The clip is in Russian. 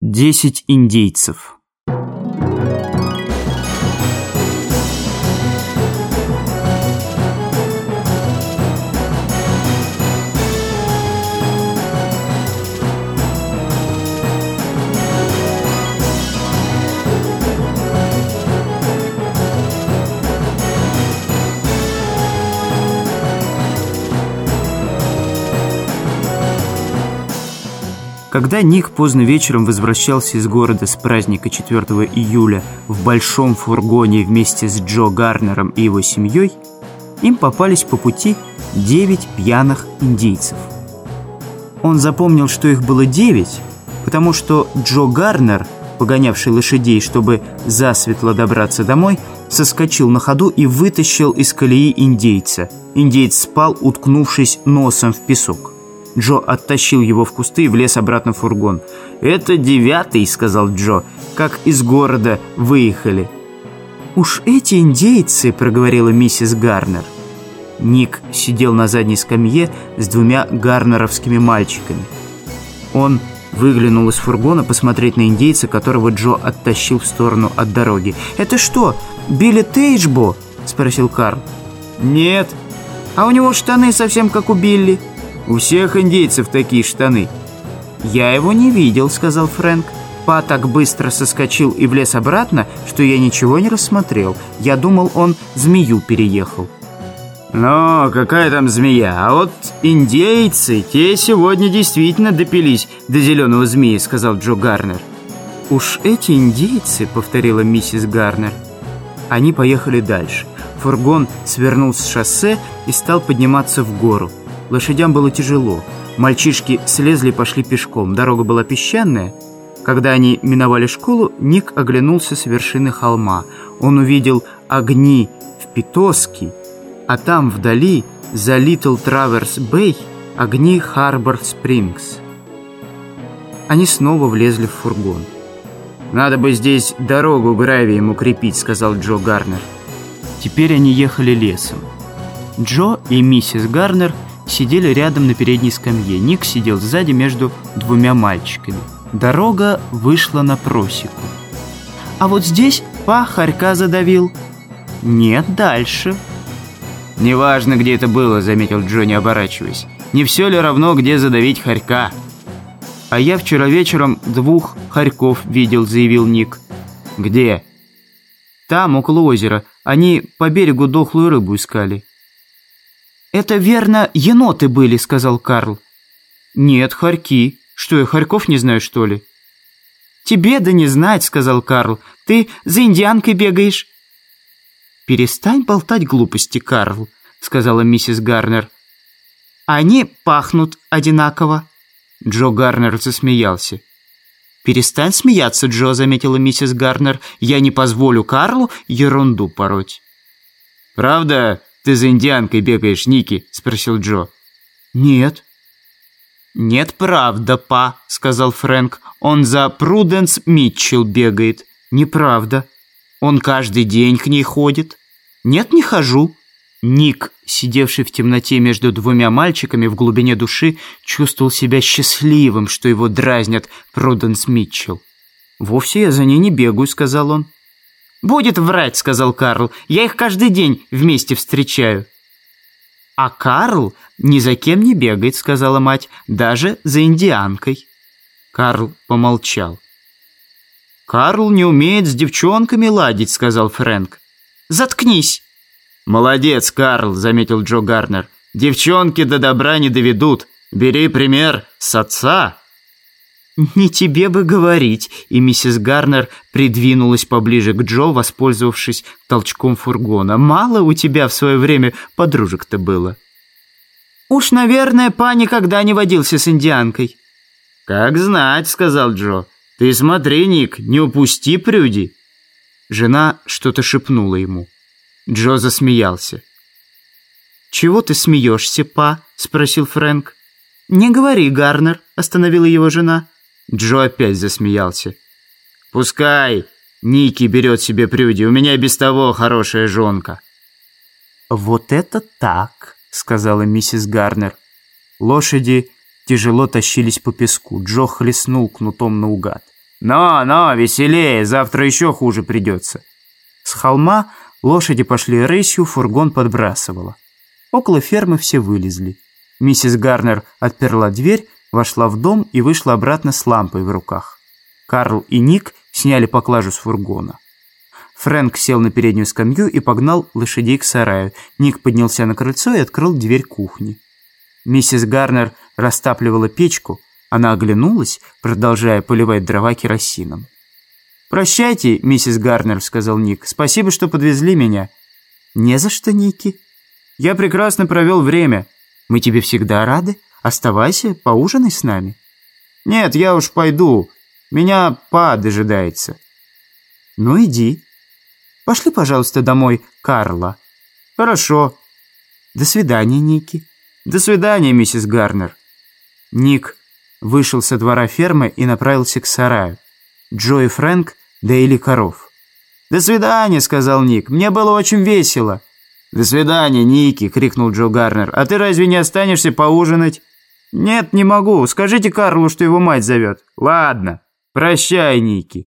Десять индейцев. Когда Ник поздно вечером возвращался из города с праздника 4 июля в большом фургоне вместе с Джо Гарнером и его семьей, им попались по пути девять пьяных индейцев. Он запомнил, что их было девять, потому что Джо Гарнер, погонявший лошадей, чтобы засветло добраться домой, соскочил на ходу и вытащил из колеи индейца. Индейец спал, уткнувшись носом в песок. Джо оттащил его в кусты и влез обратно в фургон. «Это девятый», — сказал Джо, — «как из города выехали». «Уж эти индейцы», — проговорила миссис Гарнер. Ник сидел на задней скамье с двумя гарнеровскими мальчиками. Он выглянул из фургона посмотреть на индейца, которого Джо оттащил в сторону от дороги. «Это что, Билли Тейджбо?» — спросил Карл. «Нет. А у него штаны совсем как у Билли». У всех индейцев такие штаны». «Я его не видел», — сказал Фрэнк. Па так быстро соскочил и влез обратно, что я ничего не рассмотрел. Я думал, он змею переехал. «Но какая там змея? А вот индейцы, те сегодня действительно допились до зеленого змеи», — сказал Джо Гарнер. «Уж эти индейцы», — повторила миссис Гарнер. Они поехали дальше. Фургон свернул с шоссе и стал подниматься в гору. Лошадям было тяжело. Мальчишки слезли и пошли пешком. Дорога была песчаная. Когда они миновали школу, Ник оглянулся с вершины холма. Он увидел огни в Питоске, а там вдали, за Литл Траверс Бэй, огни Харбор Спрингс. Они снова влезли в фургон. «Надо бы здесь дорогу гравием укрепить», — сказал Джо Гарнер. Теперь они ехали лесом. Джо и миссис Гарнер — сидели рядом на передней скамье. Ник сидел сзади между двумя мальчиками. Дорога вышла на просеку. «А вот здесь па хорька задавил». «Нет, дальше». «Неважно, где это было», — заметил Джонни, оборачиваясь. «Не все ли равно, где задавить хорька?» «А я вчера вечером двух хорьков видел», — заявил Ник. «Где?» «Там, около озера. Они по берегу дохлую рыбу искали». «Это, верно, еноты были», — сказал Карл. «Нет, хорьки. Что, я хорьков не знаю, что ли?» «Тебе да не знать», — сказал Карл. «Ты за индианкой бегаешь». «Перестань болтать глупости, Карл», — сказала миссис Гарнер. «Они пахнут одинаково». Джо Гарнер засмеялся. «Перестань смеяться, Джо», — заметила миссис Гарнер. «Я не позволю Карлу ерунду пороть». «Правда, ты за индианкой бегаешь, Ники?» – спросил Джо. «Нет». «Нет, правда, па», – сказал Фрэнк. «Он за Пруденс Митчелл бегает». «Неправда». «Он каждый день к ней ходит». «Нет, не хожу». Ник, сидевший в темноте между двумя мальчиками в глубине души, чувствовал себя счастливым, что его дразнят Пруденс Митчелл. «Вовсе я за ней не бегаю», — сказал он. «Будет врать», — сказал Карл. «Я их каждый день вместе встречаю». «А Карл ни за кем не бегает», — сказала мать, «даже за индианкой». Карл помолчал. «Карл не умеет с девчонками ладить», — сказал Фрэнк. «Заткнись!» «Молодец, Карл», — заметил Джо Гарнер. «Девчонки до добра не доведут. Бери пример с отца». «Не тебе бы говорить», и миссис Гарнер придвинулась поближе к Джо, воспользовавшись толчком фургона. «Мало у тебя в свое время подружек-то было». «Уж, наверное, па никогда не водился с индианкой». «Как знать», — сказал Джо. «Ты смотри, Ник, не упусти Прюди». Жена что-то шепнула ему. Джо засмеялся. «Чего ты смеешься, па?» — спросил Фрэнк. «Не говори, Гарнер», — остановила его жена. Джо опять засмеялся. «Пускай Ники берет себе прюди, у меня без того хорошая жонка». «Вот это так», — сказала миссис Гарнер. Лошади тяжело тащились по песку. Джо хлестнул кнутом наугад. «Но, но, веселее, завтра еще хуже придется». С холма лошади пошли рысью, фургон подбрасывало. Около фермы все вылезли. Миссис Гарнер отперла дверь, вошла в дом и вышла обратно с лампой в руках. Карл и Ник сняли поклажу с фургона. Фрэнк сел на переднюю скамью и погнал лошадей к сараю. Ник поднялся на крыльцо и открыл дверь кухни. Миссис Гарнер растапливала печку. Она оглянулась, продолжая поливать дрова керосином. «Прощайте, миссис Гарнер», — сказал Ник. «Спасибо, что подвезли меня». «Не за что, Ники. Я прекрасно провел время. Мы тебе всегда рады. Оставайся, поужинай с нами». «Нет, я уж пойду. Меня па дожидается». «Ну, иди. Пошли, пожалуйста, домой Карла». «Хорошо». «До свидания, Ники». «До свидания, миссис Гарнер». Ник вышел со двора фермы и направился к сараю. Джо и Фрэнк доили коров. «До свидания», — сказал Ник. «Мне было очень весело». «До свидания, Ники!» — крикнул Джо Гарнер. «А ты разве не останешься поужинать?» «Нет, не могу. Скажите Карлу, что его мать зовет». «Ладно. Прощай, Ники».